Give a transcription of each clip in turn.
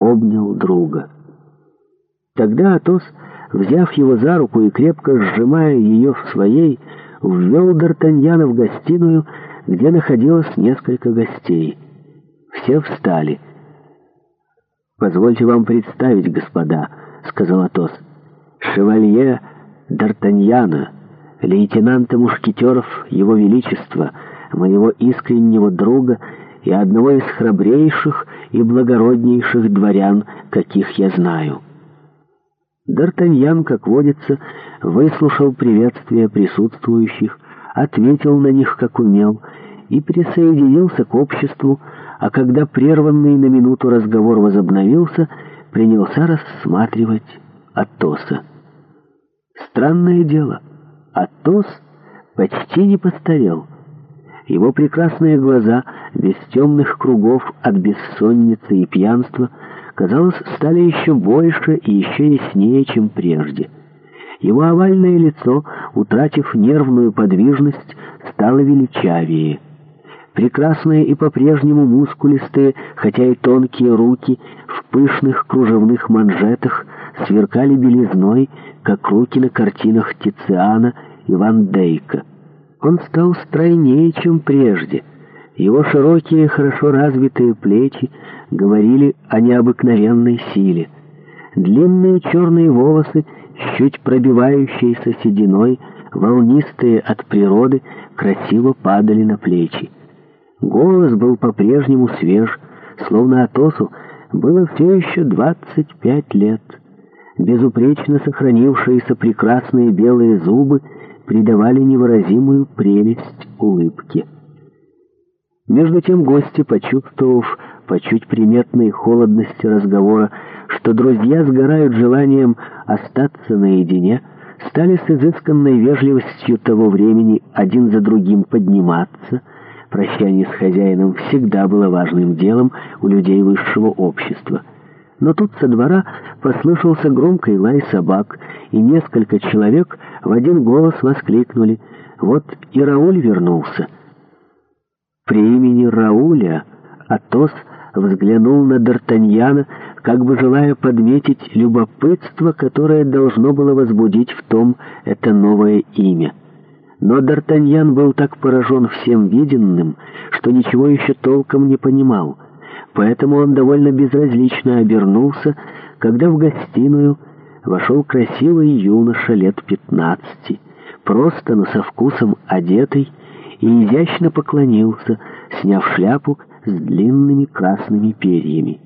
обнял друга. Тогда Атос, взяв его за руку и крепко сжимая ее в своей, ввел Д'Артаньяна в гостиную, где находилось несколько гостей. Все встали. «Позвольте вам представить, господа», — сказал Атос, — «шевалье Д'Артаньяна, лейтенанта мушкетеров Его Величества, моего искреннего друга и одного из храбрейших и благороднейших дворян, каких я знаю». Д'Артаньян, как водится, выслушал приветствия присутствующих, ответил на них, как умел, и присоединился к обществу, а когда прерванный на минуту разговор возобновился, принялся рассматривать Атоса. Странное дело, Атос почти не постарел. Его прекрасные глаза — без темных кругов от бессонницы и пьянства, казалось, стали еще больше и еще яснее, чем прежде. Его овальное лицо, утратив нервную подвижность, стало величавее. Прекрасные и по-прежнему мускулистые, хотя и тонкие руки в пышных кружевных манжетах сверкали белизной, как руки на картинах Тициана и Ван Дейка. Он стал стройнее, чем прежде — его широкие, хорошо развитые плечи говорили о необыкновенной силе. Длинные черные волосы, чуть пробивающиеся сединой, волнистые от природы, красиво падали на плечи. Голос был по-прежнему свеж, словно Атосу было все еще 25 лет. Безупречно сохранившиеся прекрасные белые зубы придавали невыразимую прелесть улыбке. Между тем гости, почувствовав по чуть приметной холодности разговора, что друзья сгорают желанием остаться наедине, стали с изысканной вежливостью того времени один за другим подниматься. Прощание с хозяином всегда было важным делом у людей высшего общества. Но тут со двора послышался громкий лай собак, и несколько человек в один голос воскликнули «Вот и Рауль вернулся!» При имени Рауля Атос взглянул на Д'Артаньяна, как бы желая подметить любопытство, которое должно было возбудить в том это новое имя. Но Д'Артаньян был так поражен всем виденным, что ничего еще толком не понимал, поэтому он довольно безразлично обернулся, когда в гостиную вошел красивый юноша лет пятнадцати, просто, но со вкусом одетый, и изящно поклонился, сняв шляпу с длинными красными перьями.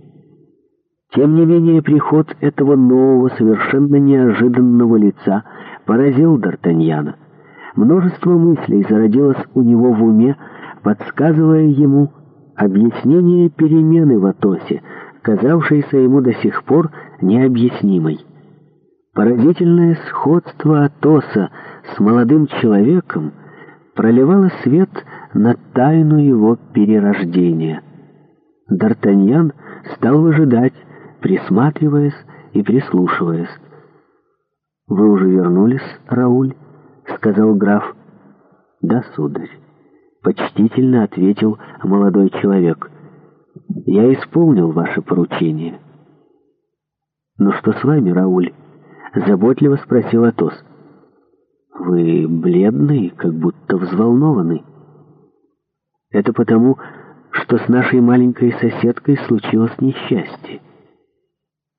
Тем не менее, приход этого нового, совершенно неожиданного лица поразил Д'Артаньяна. Множество мыслей зародилось у него в уме, подсказывая ему объяснение перемены в Атосе, казавшейся ему до сих пор необъяснимой. Поразительное сходство Атоса с молодым человеком — проливала свет на тайну его перерождения. Д'Артаньян стал выжидать, присматриваясь и прислушиваясь. «Вы уже вернулись, Рауль?» — сказал граф. «Да, сударь», — почтительно ответил молодой человек. «Я исполнил ваше поручение». «Ну что с вами, Рауль?» — заботливо спросил Атос. Вы бледны, как будто взволнованный. Это потому, что с нашей маленькой соседкой случилось несчастье.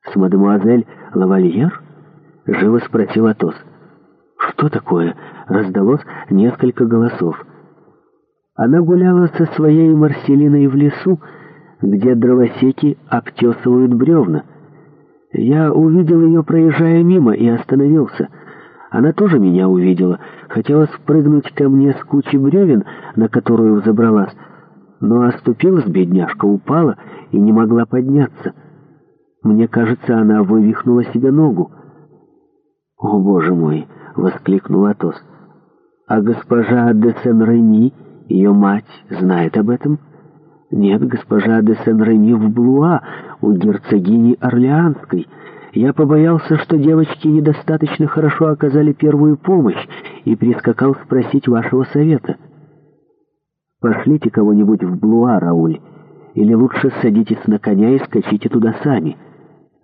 С мадемуазель Лавальер? Живо спросил Атос. Что такое? Раздалось несколько голосов. Она гуляла со своей Марселиной в лесу, где дровосеки обтесывают бревна. Я увидел ее, проезжая мимо, и остановился — она тоже меня увидела. Хотела спрыгнуть ко мне с кучи бревен, на которую взобралась, но оступилась, бедняжка, упала и не могла подняться. Мне кажется, она вывихнула себе ногу. «О, боже мой!» — воскликнул Атос. «А госпожа де Сен-Реми, ее мать, знает об этом?» «Нет, госпожа де Сен-Реми в Блуа, у герцогини Орлеанской». Я побоялся, что девочки недостаточно хорошо оказали первую помощь, и прискакал спросить вашего совета. Пошлите кого-нибудь в Блуа, Рауль, или лучше садитесь на коня и скачите туда сами».